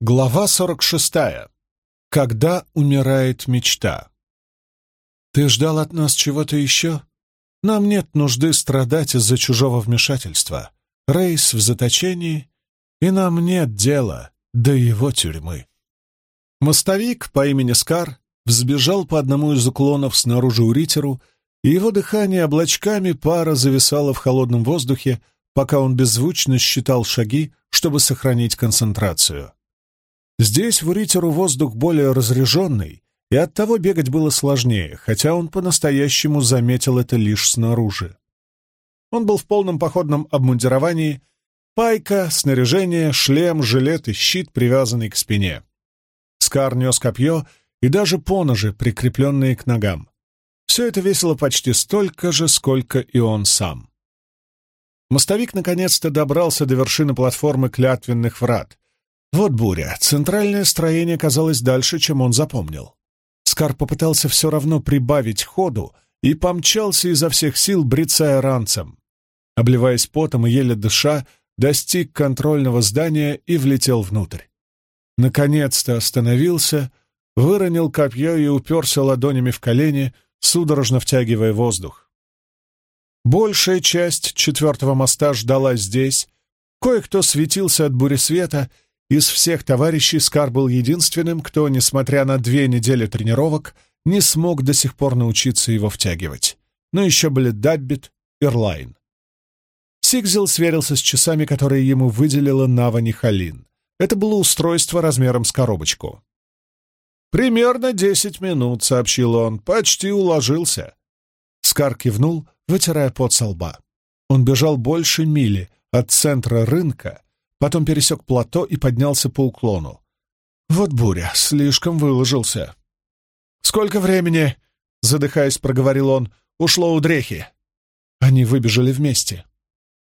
Глава 46. Когда умирает мечта. Ты ждал от нас чего-то еще? Нам нет нужды страдать из-за чужого вмешательства. Рейс в заточении, и нам нет дела до его тюрьмы. Мостовик по имени Скар взбежал по одному из уклонов снаружи у Ритеру, и его дыхание облачками пара зависало в холодном воздухе, пока он беззвучно считал шаги, чтобы сохранить концентрацию. Здесь в Уритеру воздух более разреженный, и оттого бегать было сложнее, хотя он по-настоящему заметил это лишь снаружи. Он был в полном походном обмундировании, пайка, снаряжение, шлем, жилет и щит, привязанный к спине. Скар нес копье и даже поножи, прикрепленные к ногам. Все это весило почти столько же, сколько и он сам. Мостовик наконец-то добрался до вершины платформы клятвенных врат, вот буря. Центральное строение казалось дальше, чем он запомнил. Скар попытался все равно прибавить ходу и помчался изо всех сил, брецая ранцем. Обливаясь потом и еле дыша, достиг контрольного здания и влетел внутрь. Наконец-то остановился, выронил копье и уперся ладонями в колени, судорожно втягивая воздух. Большая часть четвертого моста ждала здесь, кое-кто светился от бури света — из всех товарищей Скар был единственным, кто, несмотря на две недели тренировок, не смог до сих пор научиться его втягивать. Но еще были Даббит и Ирлайн. Сигзел сверился с часами, которые ему выделила Навани Халин. Это было устройство размером с коробочку. «Примерно десять минут», — сообщил он. «Почти уложился». Скар кивнул, вытирая пот со лба. Он бежал больше мили от центра рынка, потом пересек плато и поднялся по уклону. Вот буря, слишком выложился. «Сколько времени?» — задыхаясь, проговорил он. «Ушло у дрехи». Они выбежали вместе.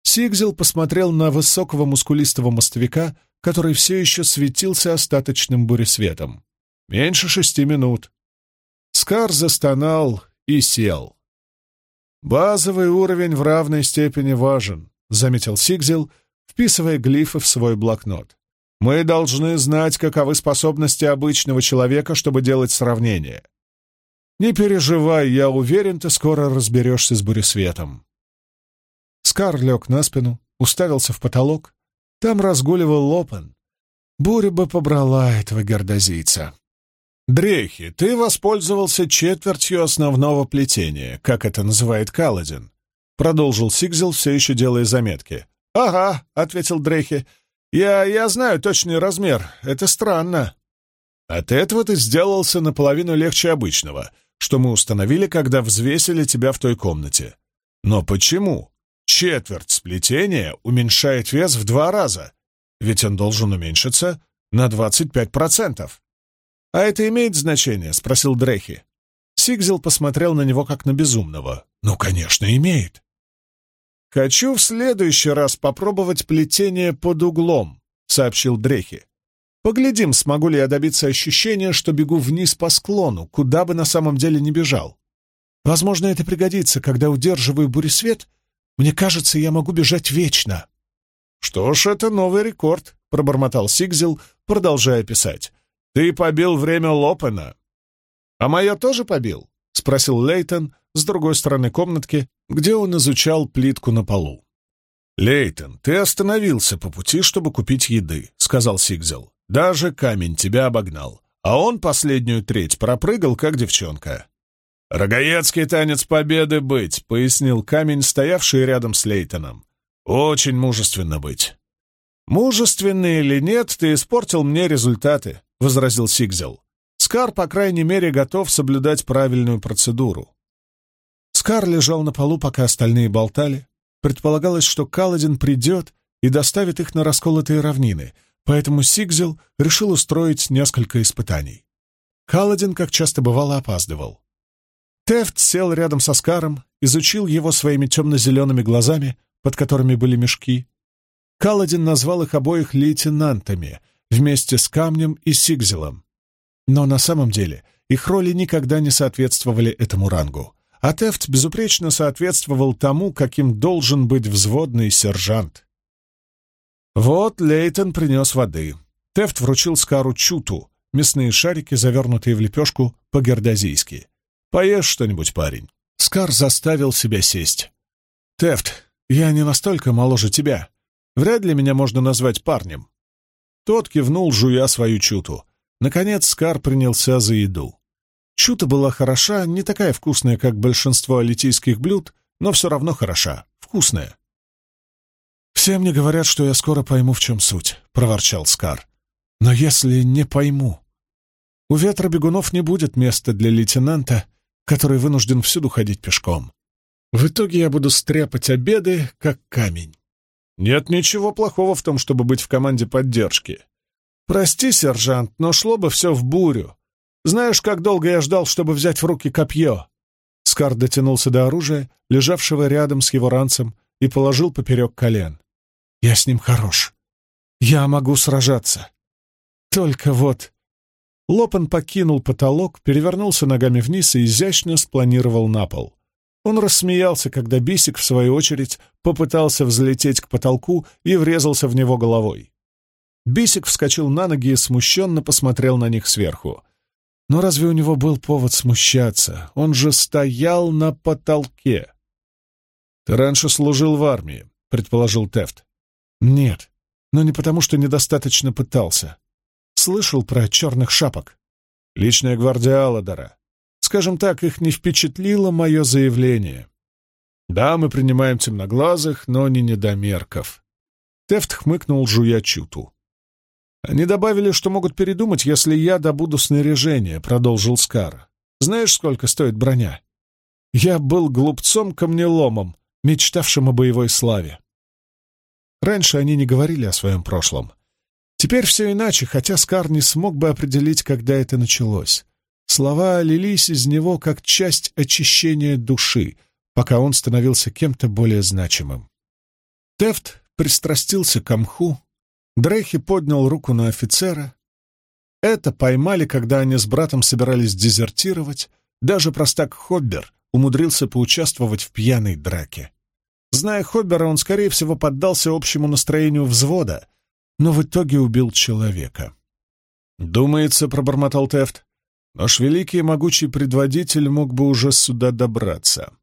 Сигзел посмотрел на высокого мускулистого мостовика, который все еще светился остаточным буресветом. «Меньше шести минут». Скар застонал и сел. «Базовый уровень в равной степени важен», — заметил Сигзел, вписывая глифы в свой блокнот. «Мы должны знать, каковы способности обычного человека, чтобы делать сравнение. Не переживай, я уверен, ты скоро разберешься с буресветом». Скар лег на спину, уставился в потолок. Там разгуливал Лопен. Буря бы побрала этого гордозийца. «Дрехи, ты воспользовался четвертью основного плетения, как это называет Каладин», — продолжил Сигзел, все еще делая заметки. «Ага», — ответил Дрейхи. «Я, я знаю точный размер. Это странно». «От этого ты сделался наполовину легче обычного, что мы установили, когда взвесили тебя в той комнате. Но почему? Четверть сплетения уменьшает вес в два раза, ведь он должен уменьшиться на 25%. «А это имеет значение?» — спросил Дрехи. Сигзел посмотрел на него как на безумного. «Ну, конечно, имеет. «Хочу в следующий раз попробовать плетение под углом», — сообщил Дрехи. «Поглядим, смогу ли я добиться ощущения, что бегу вниз по склону, куда бы на самом деле не бежал. Возможно, это пригодится, когда удерживаю буресвет. Мне кажется, я могу бежать вечно». «Что ж, это новый рекорд», — пробормотал Сигзел, продолжая писать. «Ты побил время Лопена». «А мое тоже побил?» — спросил Лейтон с другой стороны комнатки, где он изучал плитку на полу. «Лейтон, ты остановился по пути, чтобы купить еды», — сказал Сигзел. «Даже камень тебя обогнал, а он последнюю треть пропрыгал, как девчонка». «Рогаецкий танец победы быть», — пояснил камень, стоявший рядом с Лейтоном. «Очень мужественно быть». «Мужественный или нет, ты испортил мне результаты», — возразил Сигзел. «Скар, по крайней мере, готов соблюдать правильную процедуру. Скар лежал на полу, пока остальные болтали. Предполагалось, что Каладин придет и доставит их на расколотые равнины, поэтому Сигзел решил устроить несколько испытаний. Каладин, как часто бывало, опаздывал. Тефт сел рядом со Скаром, изучил его своими темно-зелеными глазами, под которыми были мешки. Каладин назвал их обоих лейтенантами вместе с Камнем и Сигзелом. Но на самом деле их роли никогда не соответствовали этому рангу а Тефт безупречно соответствовал тому, каким должен быть взводный сержант. Вот Лейтон принес воды. Тефт вручил Скару чуту, мясные шарики, завернутые в лепешку по-гердозийски. «Поешь что-нибудь, парень». Скар заставил себя сесть. «Тефт, я не настолько моложе тебя. Вряд ли меня можно назвать парнем». Тот кивнул, жуя свою чуту. Наконец Скар принялся за еду. Чута была хороша, не такая вкусная, как большинство алитийских блюд, но все равно хороша, вкусная. «Все мне говорят, что я скоро пойму, в чем суть», — проворчал Скар. «Но если не пойму, у ветра бегунов не будет места для лейтенанта, который вынужден всюду ходить пешком. В итоге я буду стряпать обеды, как камень. Нет ничего плохого в том, чтобы быть в команде поддержки. Прости, сержант, но шло бы все в бурю. Знаешь, как долго я ждал, чтобы взять в руки копье?» Скар дотянулся до оружия, лежавшего рядом с его ранцем, и положил поперек колен. «Я с ним хорош. Я могу сражаться. Только вот...» Лопан покинул потолок, перевернулся ногами вниз и изящно спланировал на пол. Он рассмеялся, когда Бисик, в свою очередь, попытался взлететь к потолку и врезался в него головой. Бисик вскочил на ноги и смущенно посмотрел на них сверху. Но разве у него был повод смущаться? Он же стоял на потолке. «Ты раньше служил в армии», — предположил Тефт. «Нет, но не потому, что недостаточно пытался. Слышал про черных шапок. Личная гвардия Алладора. Скажем так, их не впечатлило мое заявление. Да, мы принимаем темноглазых, но не недомерков». Тефт хмыкнул, жуя чуту. «Они добавили, что могут передумать, если я добуду снаряжение», — продолжил Скар. «Знаешь, сколько стоит броня? Я был глупцом-камнеломом, мечтавшим о боевой славе. Раньше они не говорили о своем прошлом. Теперь все иначе, хотя Скар не смог бы определить, когда это началось. Слова лились из него как часть очищения души, пока он становился кем-то более значимым. Тефт пристрастился к мху, Дрейхи поднял руку на офицера. Это поймали, когда они с братом собирались дезертировать. Даже простак Хоббер умудрился поучаствовать в пьяной драке. Зная Хоббера, он, скорее всего, поддался общему настроению взвода, но в итоге убил человека. «Думается», — пробормотал Тефт, — «наш великий и могучий предводитель мог бы уже сюда добраться».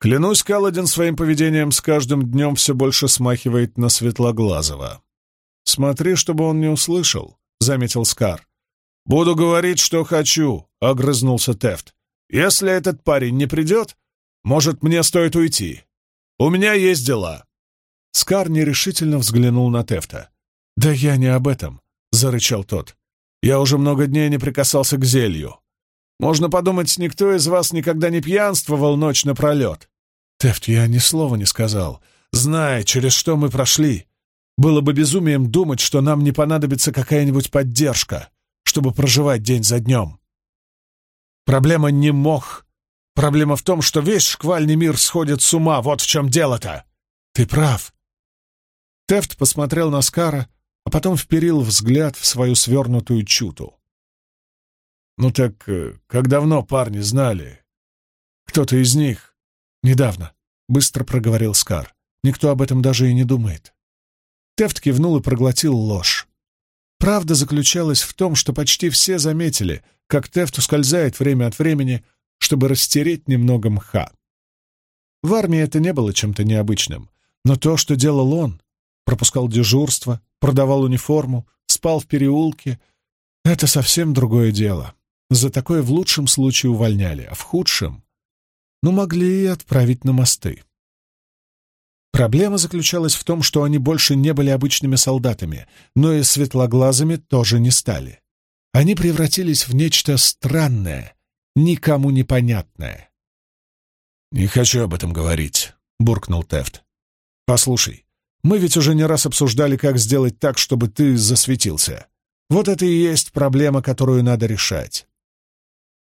Клянусь, Каладин своим поведением с каждым днем все больше смахивает на Светлоглазого. «Смотри, чтобы он не услышал», — заметил Скар. «Буду говорить, что хочу», — огрызнулся Тефт. «Если этот парень не придет, может, мне стоит уйти. У меня есть дела». Скар нерешительно взглянул на Тефта. «Да я не об этом», — зарычал тот. «Я уже много дней не прикасался к зелью. Можно подумать, никто из вас никогда не пьянствовал ночь напролет». «Тефт, я ни слова не сказал. Зная, через что мы прошли, было бы безумием думать, что нам не понадобится какая-нибудь поддержка, чтобы проживать день за днем. Проблема не мох. Проблема в том, что весь шквальный мир сходит с ума. Вот в чем дело-то. Ты прав. Тефт посмотрел на Скара, а потом вперил взгляд в свою свернутую чуту. «Ну так э, как давно парни знали? Кто-то из них?» «Недавно», — быстро проговорил Скар. «Никто об этом даже и не думает». Тефт кивнул и проглотил ложь. Правда заключалась в том, что почти все заметили, как Тефт ускользает время от времени, чтобы растереть немного мха. В армии это не было чем-то необычным, но то, что делал он, пропускал дежурство, продавал униформу, спал в переулке — это совсем другое дело. За такое в лучшем случае увольняли, а в худшем — ну, могли и отправить на мосты. Проблема заключалась в том, что они больше не были обычными солдатами, но и светлоглазыми тоже не стали. Они превратились в нечто странное, никому непонятное. «Не хочу об этом говорить», — буркнул Тефт. «Послушай, мы ведь уже не раз обсуждали, как сделать так, чтобы ты засветился. Вот это и есть проблема, которую надо решать».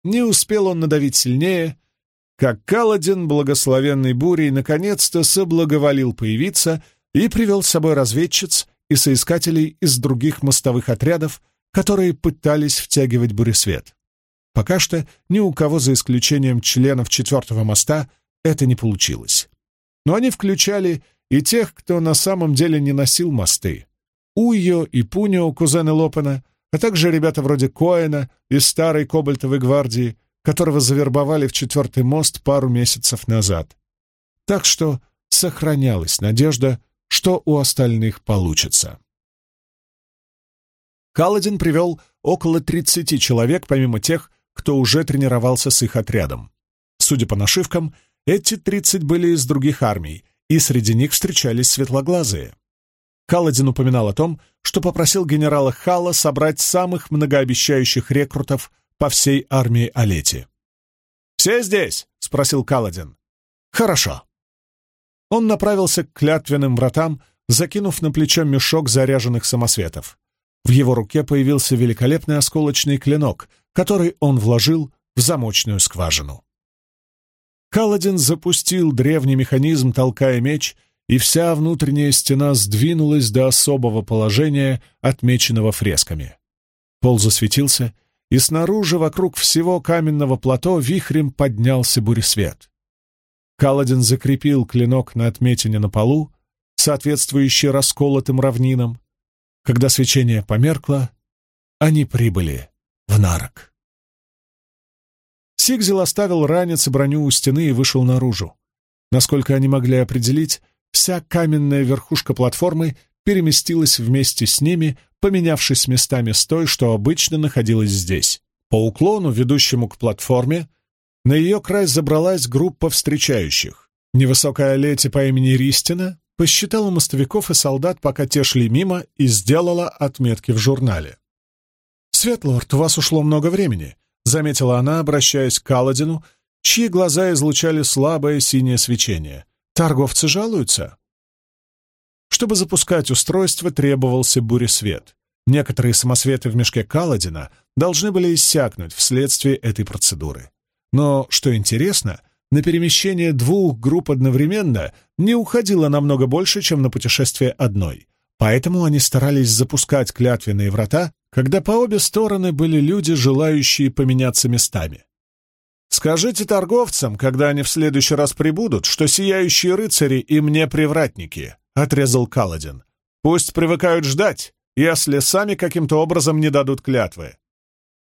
Не успел он надавить сильнее, как Каладин, благословенный бурей, наконец-то соблаговолил появиться и привел с собой разведчиц и соискателей из других мостовых отрядов, которые пытались втягивать буресвет. Пока что ни у кого, за исключением членов четвертого моста, это не получилось. Но они включали и тех, кто на самом деле не носил мосты. Уйо и Пунио, кузены Лопена, а также ребята вроде Коэна из старой Кобальтовой гвардии, которого завербовали в четвертый мост пару месяцев назад. Так что сохранялась надежда, что у остальных получится. Каладин привел около 30 человек, помимо тех, кто уже тренировался с их отрядом. Судя по нашивкам, эти 30 были из других армий, и среди них встречались светлоглазые. Каладин упоминал о том, что попросил генерала Хала собрать самых многообещающих рекрутов по всей армии Олети. «Все здесь?» — спросил Каладин. «Хорошо». Он направился к клятвенным вратам, закинув на плечо мешок заряженных самосветов. В его руке появился великолепный осколочный клинок, который он вложил в замочную скважину. Каладин запустил древний механизм, толкая меч, и вся внутренняя стена сдвинулась до особого положения, отмеченного фресками. Пол засветился, и снаружи, вокруг всего каменного плато, вихрем поднялся буресвет. Каладин закрепил клинок на отметине на полу, соответствующей расколотым равнинам. Когда свечение померкло, они прибыли в Нарок. Сигзел оставил ранец и броню у стены и вышел наружу. Насколько они могли определить, Вся каменная верхушка платформы переместилась вместе с ними, поменявшись местами с той, что обычно находилась здесь. По уклону, ведущему к платформе, на ее край забралась группа встречающих. Невысокая лети по имени Ристина посчитала мостовиков и солдат, пока те шли мимо, и сделала отметки в журнале. «Светлорд, у вас ушло много времени», — заметила она, обращаясь к Каладину, чьи глаза излучали слабое синее свечение. Торговцы жалуются. Чтобы запускать устройство, требовался буресвет. Некоторые самосветы в мешке Каладина должны были иссякнуть вследствие этой процедуры. Но, что интересно, на перемещение двух групп одновременно не уходило намного больше, чем на путешествие одной. Поэтому они старались запускать клятвенные врата, когда по обе стороны были люди, желающие поменяться местами. Скажите торговцам, когда они в следующий раз прибудут, что сияющие рыцари им не привратники», — отрезал Каладин. «Пусть привыкают ждать, если сами каким-то образом не дадут клятвы».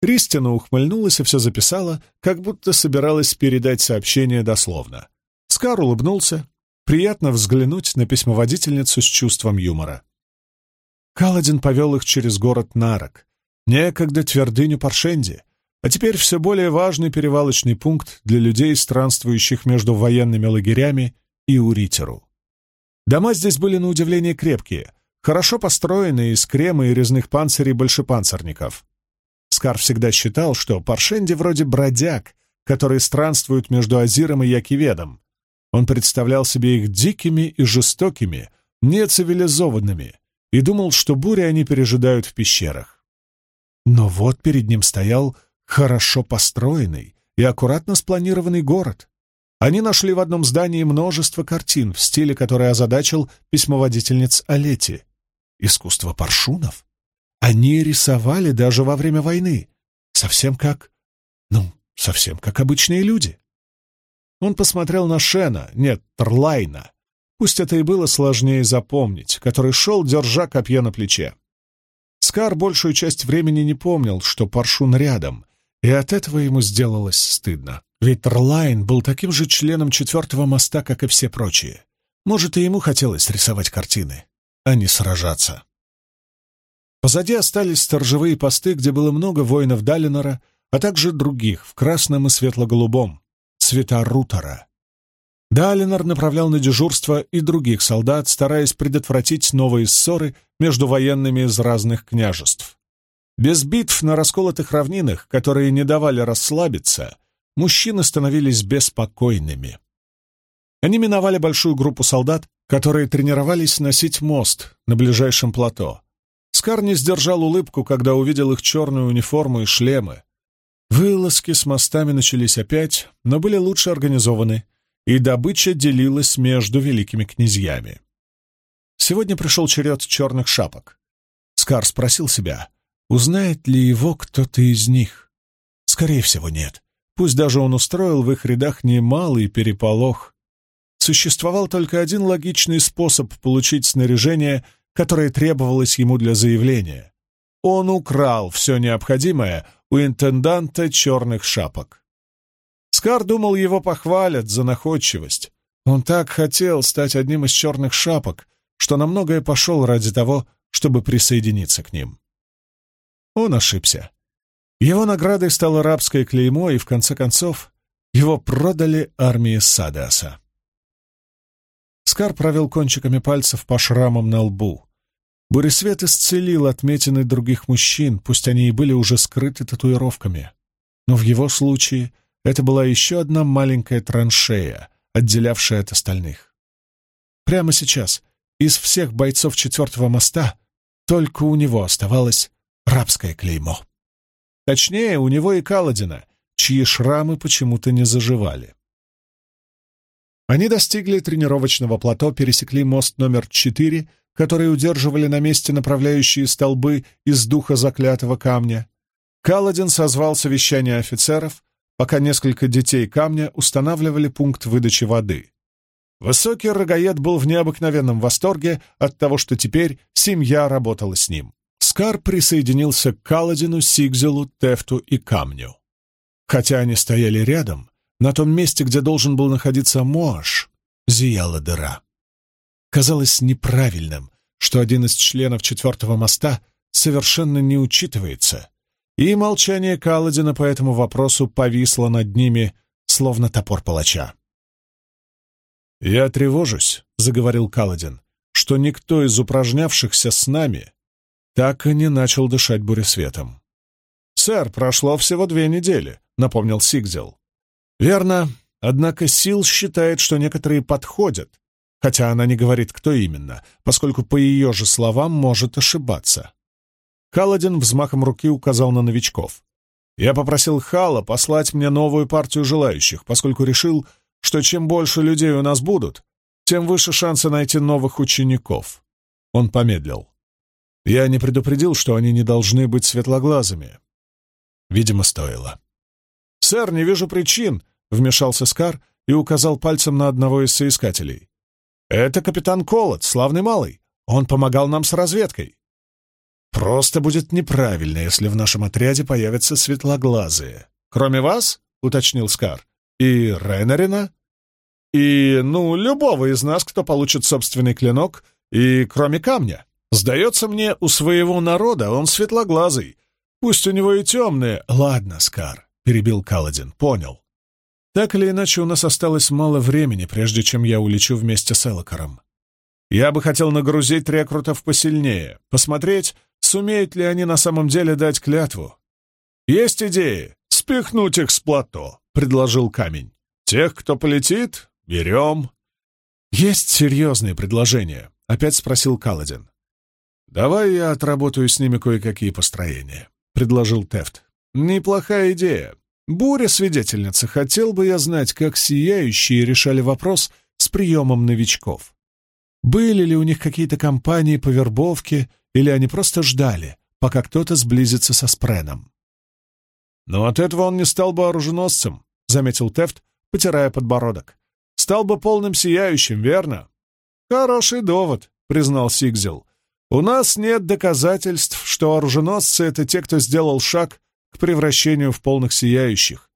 Кристина ухмыльнулась и все записала, как будто собиралась передать сообщение дословно. Скар улыбнулся. Приятно взглянуть на письмоводительницу с чувством юмора. Каладин повел их через город Нарок, некогда твердыню Паршенди, а теперь все более важный перевалочный пункт для людей, странствующих между военными лагерями и Уритеру. Дома здесь были на удивление крепкие, хорошо построенные из крема и резных панцирей большепанцирников. Скар всегда считал, что Паршенди вроде бродяг, которые странствуют между Азиром и Якиведом. Он представлял себе их дикими и жестокими, нецивилизованными, и думал, что бури они пережидают в пещерах. Но вот перед ним стоял хорошо построенный и аккуратно спланированный город. Они нашли в одном здании множество картин в стиле, который озадачил письмоводительниц Олети. Искусство паршунов. Они рисовали даже во время войны. Совсем как... Ну, совсем как обычные люди. Он посмотрел на Шена, нет, Трлайна. Пусть это и было сложнее запомнить, который шел, держа копье на плече. Скар большую часть времени не помнил, что Паршун рядом, и от этого ему сделалось стыдно. Ведь Терлайн был таким же членом четвертого моста, как и все прочие. Может, и ему хотелось рисовать картины, а не сражаться. Позади остались сторожевые посты, где было много воинов Далинора, а также других в красном и светло-голубом, цвета Рутора. Далинор направлял на дежурство и других солдат, стараясь предотвратить новые ссоры между военными из разных княжеств. Без битв на расколотых равнинах, которые не давали расслабиться, мужчины становились беспокойными. Они миновали большую группу солдат, которые тренировались носить мост на ближайшем плато. Скар не сдержал улыбку, когда увидел их черную униформу и шлемы. Вылазки с мостами начались опять, но были лучше организованы, и добыча делилась между великими князьями. Сегодня пришел черед черных шапок. Скар спросил себя — Узнает ли его кто-то из них? Скорее всего, нет. Пусть даже он устроил в их рядах немалый переполох. Существовал только один логичный способ получить снаряжение, которое требовалось ему для заявления. Он украл все необходимое у интенданта черных шапок. Скар думал, его похвалят за находчивость. Он так хотел стать одним из черных шапок, что на многое пошел ради того, чтобы присоединиться к ним. Он ошибся. Его наградой стало рабское клеймо, и в конце концов его продали армии Садаса. Скар провел кончиками пальцев по шрамам на лбу. Буресвет исцелил отметины других мужчин, пусть они и были уже скрыты татуировками. Но в его случае это была еще одна маленькая траншея, отделявшая от остальных. Прямо сейчас из всех бойцов четвертого моста только у него оставалось рабское клеймо. Точнее, у него и Каладина, чьи шрамы почему-то не заживали. Они достигли тренировочного плато, пересекли мост номер четыре, который удерживали на месте направляющие столбы из духа заклятого камня. Каладин созвал совещание офицеров, пока несколько детей камня устанавливали пункт выдачи воды. Высокий рогаед был в необыкновенном восторге от того, что теперь семья работала с ним. Скар присоединился к Каладину, Сигзелу, Тефту и Камню. Хотя они стояли рядом, на том месте, где должен был находиться Моаш, зияла дыра. Казалось неправильным, что один из членов четвертого моста совершенно не учитывается, и молчание Каладина по этому вопросу повисло над ними, словно топор палача. «Я тревожусь», — заговорил Каладин, — «что никто из упражнявшихся с нами так и не начал дышать буресветом». «Сэр, прошло всего две недели», — напомнил Сигзел. «Верно, однако Сил считает, что некоторые подходят, хотя она не говорит, кто именно, поскольку, по ее же словам, может ошибаться». Каладин взмахом руки указал на новичков. «Я попросил Хала послать мне новую партию желающих, поскольку решил, что чем больше людей у нас будут, тем выше шансы найти новых учеников». Он помедлил. «Я не предупредил, что они не должны быть светлоглазыми». Видимо, стоило. «Сэр, не вижу причин», — вмешался Скар и указал пальцем на одного из соискателей. «Это капитан Колот, славный малый. Он помогал нам с разведкой». «Просто будет неправильно, если в нашем отряде появятся светлоглазые. Кроме вас?» — уточнил Скар. «И Рейнарина?» «И, ну, любого из нас, кто получит собственный клинок, и кроме камня. Сдается мне, у своего народа он светлоглазый. Пусть у него и темные...» «Ладно, Скар», — перебил Каладин, — «понял. Так или иначе, у нас осталось мало времени, прежде чем я улечу вместе с Элокаром. Я бы хотел нагрузить рекрутов посильнее, посмотреть, сумеют ли они на самом деле дать клятву. «Есть идеи? Спихнуть их с плато», — предложил камень. «Тех, кто полетит, берем». «Есть серьезные предложения», — опять спросил Каладин. «Давай я отработаю с ними кое-какие построения», — предложил Тефт. «Неплохая идея. Буря, свидетельница, хотел бы я знать, как сияющие решали вопрос с приемом новичков. Были ли у них какие-то компании по вербовке, или они просто ждали, пока кто-то сблизится со Спреном? «Но от этого он не стал бы оруженосцем», — заметил Тефт, потирая подбородок. «Стал бы полным сияющим, верно?» «Хороший довод», — признал Сигзел. «У нас нет доказательств, что оруженосцы — это те, кто сделал шаг к превращению в полных сияющих.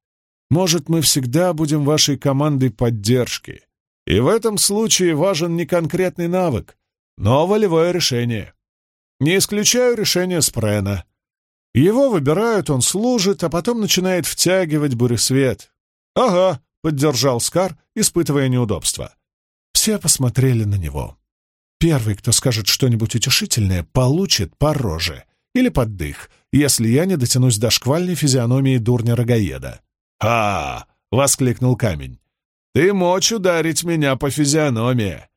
Может, мы всегда будем вашей командой поддержки. И в этом случае важен не конкретный навык, но волевое решение. Не исключаю решение Спрена. Его выбирают, он служит, а потом начинает втягивать буресвет. «Ага», — поддержал Скар, испытывая неудобство. Все посмотрели на него. Первый, кто скажет что-нибудь утешительное, получит по роже или под дых, если я не дотянусь до шквальной физиономии дурня-рогаеда. «А!» — воскликнул камень. «Ты мочь ударить меня по физиономии.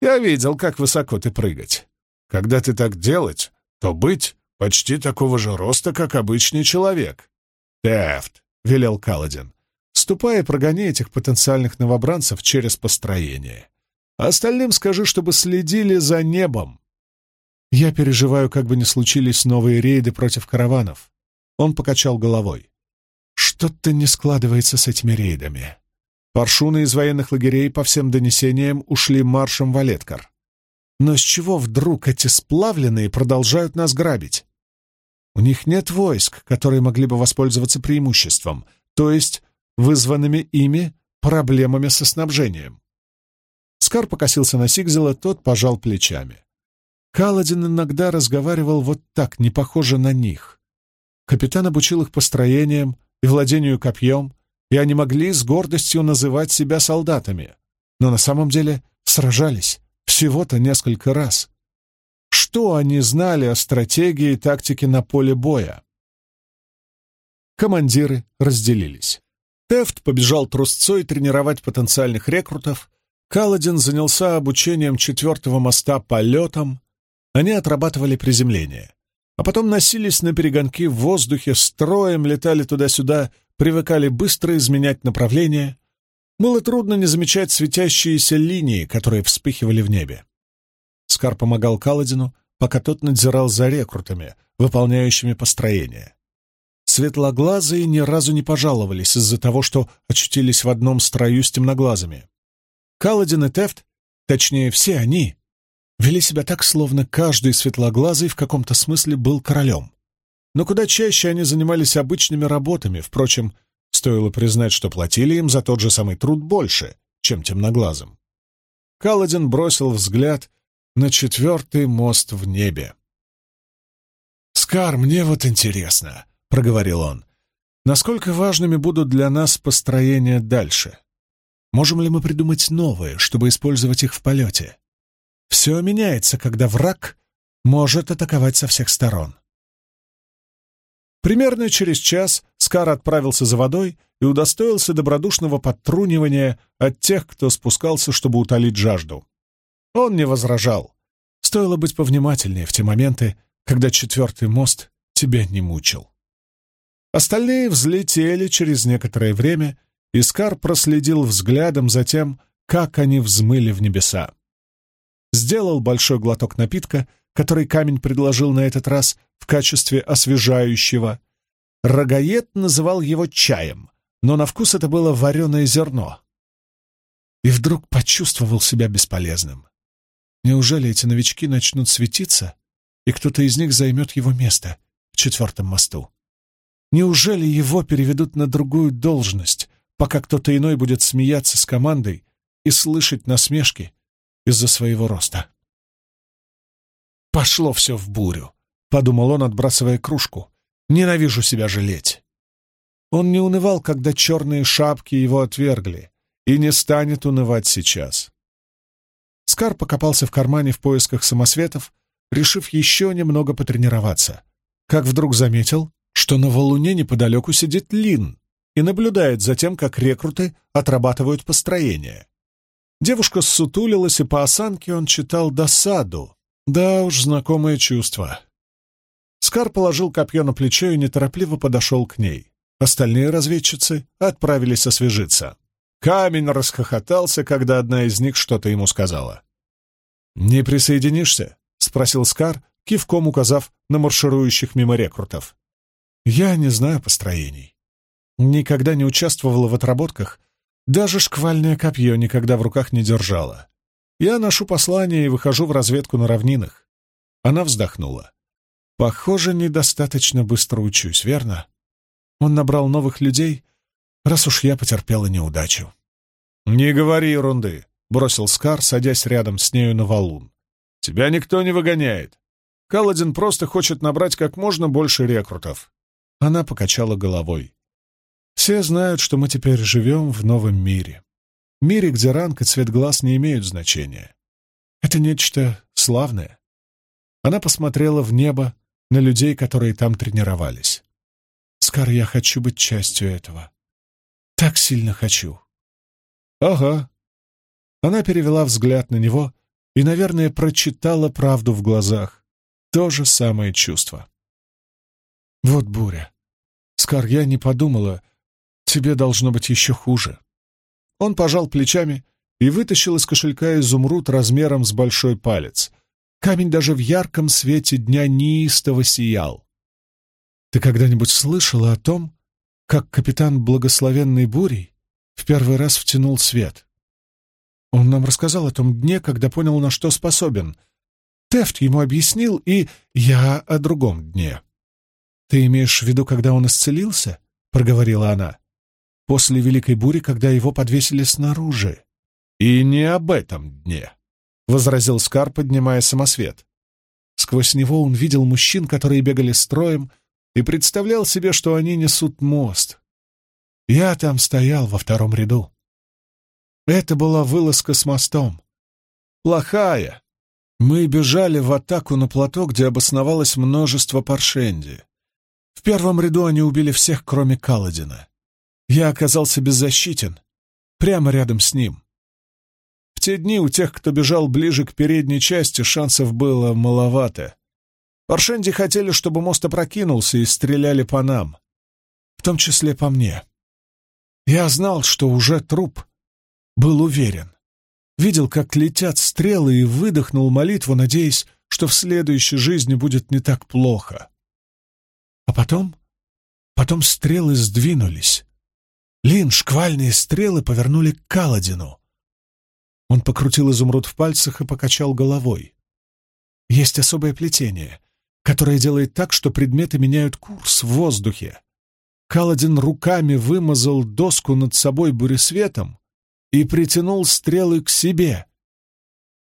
Я видел, как высоко ты прыгать. Когда ты так делать, то быть почти такого же роста, как обычный человек». «Тефт!» — велел Каладин. «Ступай и прогони этих потенциальных новобранцев через построение. Остальным скажи, чтобы следили за небом. Я переживаю, как бы ни случились новые рейды против караванов. Он покачал головой. Что-то не складывается с этими рейдами. Паршуны из военных лагерей, по всем донесениям, ушли маршем в Олеткар. Но с чего вдруг эти сплавленные продолжают нас грабить? У них нет войск, которые могли бы воспользоваться преимуществом, то есть вызванными ими проблемами со снабжением. Скар покосился на Сигзела, тот пожал плечами. Каладин иногда разговаривал вот так, не похоже на них. Капитан обучил их построениям и владению копьем, и они могли с гордостью называть себя солдатами, но на самом деле сражались всего-то несколько раз. Что они знали о стратегии и тактике на поле боя? Командиры разделились. Тефт побежал трусцой тренировать потенциальных рекрутов, Каладин занялся обучением четвертого моста полетом, они отрабатывали приземление, а потом носились на перегонки в воздухе, строем летали туда-сюда, привыкали быстро изменять направление. Было трудно не замечать светящиеся линии, которые вспыхивали в небе. Скар помогал Каладину, пока тот надзирал за рекрутами, выполняющими построение. Светлоглазые ни разу не пожаловались из-за того, что очутились в одном строю с темноглазыми. Каладин и Тефт, точнее все они, вели себя так, словно каждый светлоглазый в каком-то смысле был королем. Но куда чаще они занимались обычными работами, впрочем, стоило признать, что платили им за тот же самый труд больше, чем темноглазым. Каладин бросил взгляд на четвертый мост в небе. «Скар, мне вот интересно», — проговорил он, — «насколько важными будут для нас построения дальше? Можем ли мы придумать новые, чтобы использовать их в полете? Все меняется, когда враг может атаковать со всех сторон». Примерно через час Скар отправился за водой и удостоился добродушного подтрунивания от тех, кто спускался, чтобы утолить жажду. Он не возражал. Стоило быть повнимательнее в те моменты, когда четвертый мост тебя не мучил. Остальные взлетели через некоторое время, и Скар проследил взглядом за тем, как они взмыли в небеса. Сделал большой глоток напитка, который камень предложил на этот раз в качестве освежающего. Рогаед называл его чаем, но на вкус это было вареное зерно. И вдруг почувствовал себя бесполезным. Неужели эти новички начнут светиться, и кто-то из них займет его место в четвертом мосту? Неужели его переведут на другую должность, пока кто-то иной будет смеяться с командой и слышать насмешки из-за своего роста? «Пошло все в бурю», — подумал он, отбрасывая кружку. «Ненавижу себя жалеть». Он не унывал, когда черные шапки его отвергли, и не станет унывать сейчас. Скар покопался в кармане в поисках самосветов, решив еще немного потренироваться. Как вдруг заметил, что на валуне неподалеку сидит Лин и наблюдает за тем, как рекруты отрабатывают построение. Девушка ссутулилась, и по осанке он читал досаду. Да уж, знакомое чувство. Скар положил копье на плечо и неторопливо подошел к ней. Остальные разведчицы отправились освежиться. Камень расхохотался, когда одна из них что-то ему сказала. «Не присоединишься?» — спросил Скар, кивком указав на марширующих мимо рекрутов. «Я не знаю построений. Никогда не участвовала в отработках, даже шквальное копье никогда в руках не держала. Я ношу послание и выхожу в разведку на равнинах». Она вздохнула. «Похоже, недостаточно быстро учусь, верно? Он набрал новых людей, раз уж я потерпела неудачу. «Не говори ерунды», — бросил Скар, садясь рядом с нею на валун. «Тебя никто не выгоняет. Каладин просто хочет набрать как можно больше рекрутов». Она покачала головой. «Все знают, что мы теперь живем в новом мире. Мире, где ранг и цвет глаз не имеют значения. Это нечто славное». Она посмотрела в небо на людей, которые там тренировались. «Скар, я хочу быть частью этого. Так сильно хочу. Ага. Она перевела взгляд на него и, наверное, прочитала правду в глазах. То же самое чувство. Вот буря. Скар, я не подумала. Тебе должно быть еще хуже. Он пожал плечами и вытащил из кошелька изумруд размером с большой палец. Камень даже в ярком свете дня неистово сиял. Ты когда-нибудь слышала о том, как капитан благословенной бурей в первый раз втянул свет. Он нам рассказал о том дне, когда понял, на что способен, Тефт ему объяснил, и я о другом дне. «Ты имеешь в виду, когда он исцелился?» — проговорила она. «После Великой бури, когда его подвесили снаружи». «И не об этом дне», — возразил Скар, поднимая самосвет. Сквозь него он видел мужчин, которые бегали строем, и представлял себе, что они несут мост. Я там стоял во втором ряду. Это была вылазка с мостом. Плохая. Мы бежали в атаку на плато, где обосновалось множество паршенди. В первом ряду они убили всех, кроме Каладина. Я оказался беззащитен, прямо рядом с ним. В те дни у тех, кто бежал ближе к передней части, шансов было маловато. Паршенди хотели, чтобы мост опрокинулся, и стреляли по нам. В том числе по мне. Я знал, что уже труп. Был уверен. Видел, как летят стрелы, и выдохнул молитву, надеясь, что в следующей жизни будет не так плохо. А потом... Потом стрелы сдвинулись. Лин, шквальные стрелы повернули к Каладину. Он покрутил изумруд в пальцах и покачал головой. Есть особое плетение, которое делает так, что предметы меняют курс в воздухе. Каладин руками вымазал доску над собой буресветом и притянул стрелы к себе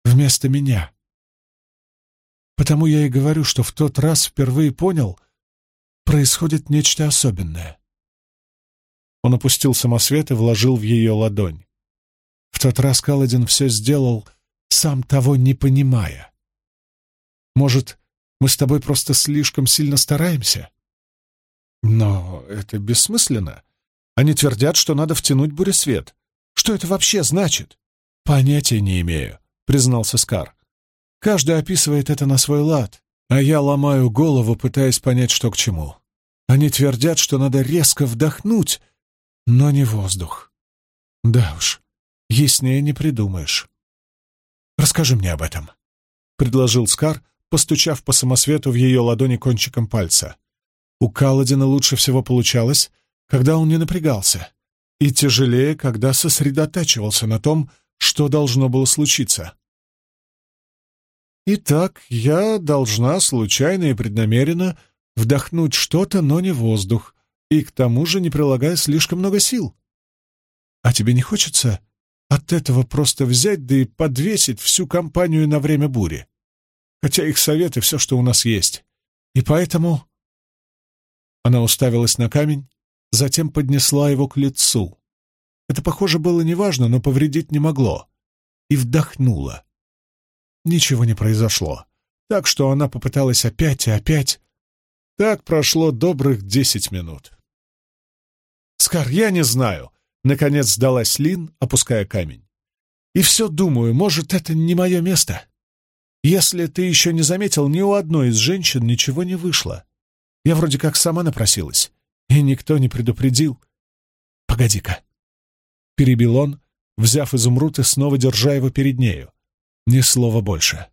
вместо меня. Потому я и говорю, что в тот раз впервые понял, происходит нечто особенное. Он опустил самосвет и вложил в ее ладонь. В тот раз Каладин все сделал, сам того не понимая. Может, мы с тобой просто слишком сильно стараемся? Но это бессмысленно. Они твердят, что надо втянуть буресвет. Что это вообще значит? Понятия не имею, признался Скар. Каждый описывает это на свой лад а я ломаю голову, пытаясь понять, что к чему. Они твердят, что надо резко вдохнуть, но не воздух. Да уж, яснее не придумаешь. «Расскажи мне об этом», — предложил Скар, постучав по самосвету в ее ладони кончиком пальца. У Каладина лучше всего получалось, когда он не напрягался, и тяжелее, когда сосредотачивался на том, что должно было случиться. Итак, я должна случайно и преднамеренно вдохнуть что-то, но не воздух, и к тому же не прилагая слишком много сил. А тебе не хочется от этого просто взять да и подвесить всю компанию на время бури? Хотя их советы — все, что у нас есть. И поэтому... Она уставилась на камень, затем поднесла его к лицу. Это, похоже, было неважно, но повредить не могло. И вдохнула. Ничего не произошло, так что она попыталась опять и опять. Так прошло добрых десять минут. «Скар, я не знаю», — наконец сдалась Лин, опуская камень. «И все думаю, может, это не мое место. Если ты еще не заметил, ни у одной из женщин ничего не вышло. Я вроде как сама напросилась, и никто не предупредил. Погоди-ка». Перебил он, взяв изумруд и снова держа его перед нею. Ни слова больше.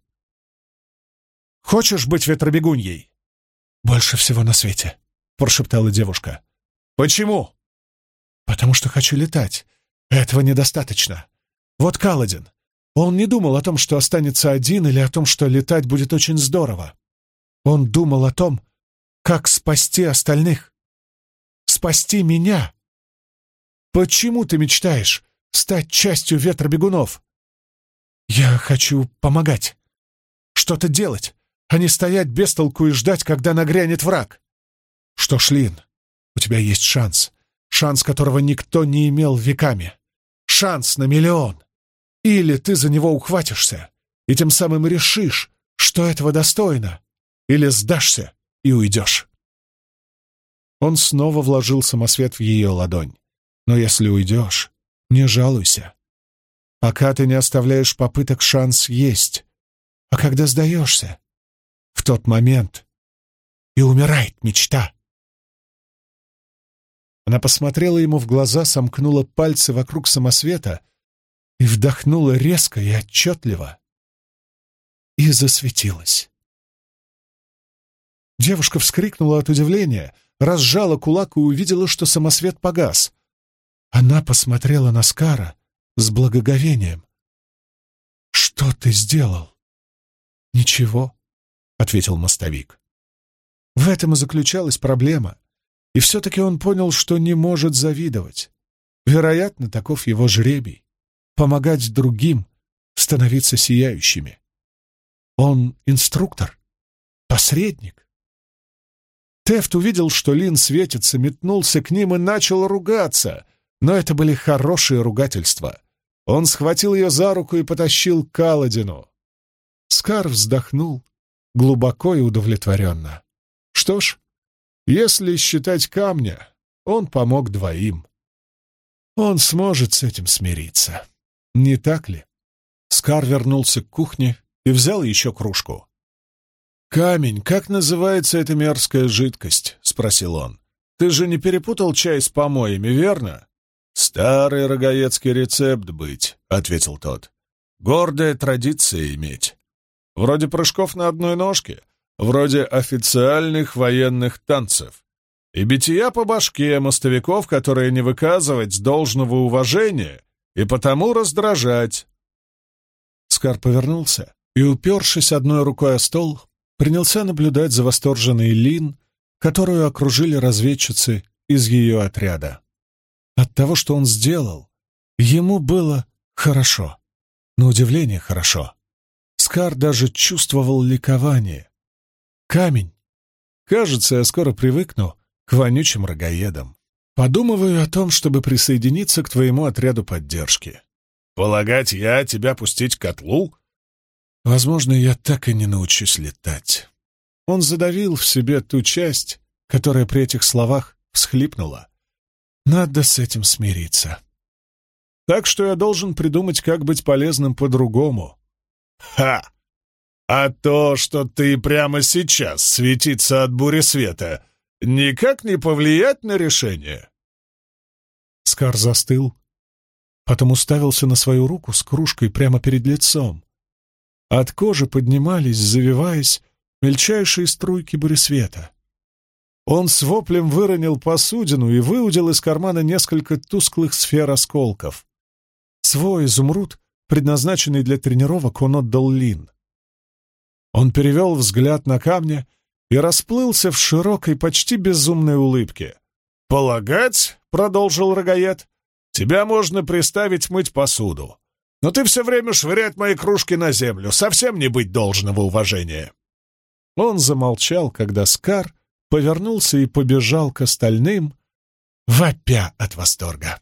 «Хочешь быть ветробегуньей?» «Больше всего на свете», — прошептала девушка. «Почему?» «Потому что хочу летать. Этого недостаточно. Вот Каладин. Он не думал о том, что останется один, или о том, что летать будет очень здорово. Он думал о том, как спасти остальных. Спасти меня. Почему ты мечтаешь стать частью ветробегунов? «Я хочу помогать. Что-то делать, а не стоять без толку и ждать, когда нагрянет враг. Что ж, Лин, у тебя есть шанс. Шанс, которого никто не имел веками. Шанс на миллион. Или ты за него ухватишься и тем самым решишь, что этого достойно, или сдашься и уйдешь. Он снова вложил самосвет в ее ладонь. Но если уйдешь, не жалуйся. Пока ты не оставляешь попыток, шанс есть. А когда сдаешься, в тот момент и умирает мечта. Она посмотрела ему в глаза, сомкнула пальцы вокруг самосвета и вдохнула резко и отчетливо. И засветилась. Девушка вскрикнула от удивления, разжала кулак и увидела, что самосвет погас. Она посмотрела на Скара — с благоговением. «Что ты сделал?» «Ничего», — ответил мостовик. В этом и заключалась проблема. И все-таки он понял, что не может завидовать. Вероятно, таков его жребий — помогать другим становиться сияющими. Он инструктор, посредник. Тефт увидел, что Лин светится, метнулся к ним и начал ругаться, но это были хорошие ругательства. Он схватил ее за руку и потащил к Каладину. Скар вздохнул глубоко и удовлетворенно. Что ж, если считать камня, он помог двоим. Он сможет с этим смириться. Не так ли? Скар вернулся к кухне и взял еще кружку. «Камень, как называется эта мерзкая жидкость?» — спросил он. «Ты же не перепутал чай с помоями, верно?» «Старый рогаецкий рецепт быть», — ответил тот. «Гордая традиция иметь. Вроде прыжков на одной ножке, вроде официальных военных танцев. И бития по башке мостовиков, которые не выказывать должного уважения и потому раздражать». Скар повернулся и, упершись одной рукой о стол, принялся наблюдать за восторженной Лин, которую окружили разведчицы из ее отряда. От того, что он сделал, ему было хорошо. На удивление хорошо. Скар даже чувствовал ликование. Камень. Кажется, я скоро привыкну к вонючим рогаедам. Подумываю о том, чтобы присоединиться к твоему отряду поддержки. Полагать, я тебя пустить к котлу? Возможно, я так и не научусь летать. Он задавил в себе ту часть, которая при этих словах всхлипнула. Надо с этим смириться. Так что я должен придумать, как быть полезным по-другому. Ха! А то, что ты прямо сейчас светится от бури света, никак не повлиять на решение? Скар застыл, потом уставился на свою руку с кружкой прямо перед лицом. От кожи поднимались, завиваясь, мельчайшие струйки буресвета. Он с воплем выронил посудину и выудил из кармана несколько тусклых сфер осколков. Свой изумруд, предназначенный для тренировок, он отдал Лин. Он перевел взгляд на камня и расплылся в широкой, почти безумной улыбке. «Полагать, — продолжил Рогаед, — тебя можно приставить мыть посуду. Но ты все время швырять мои кружки на землю, совсем не быть должного уважения». Он замолчал, когда Скар повернулся и побежал к остальным, вопя от восторга.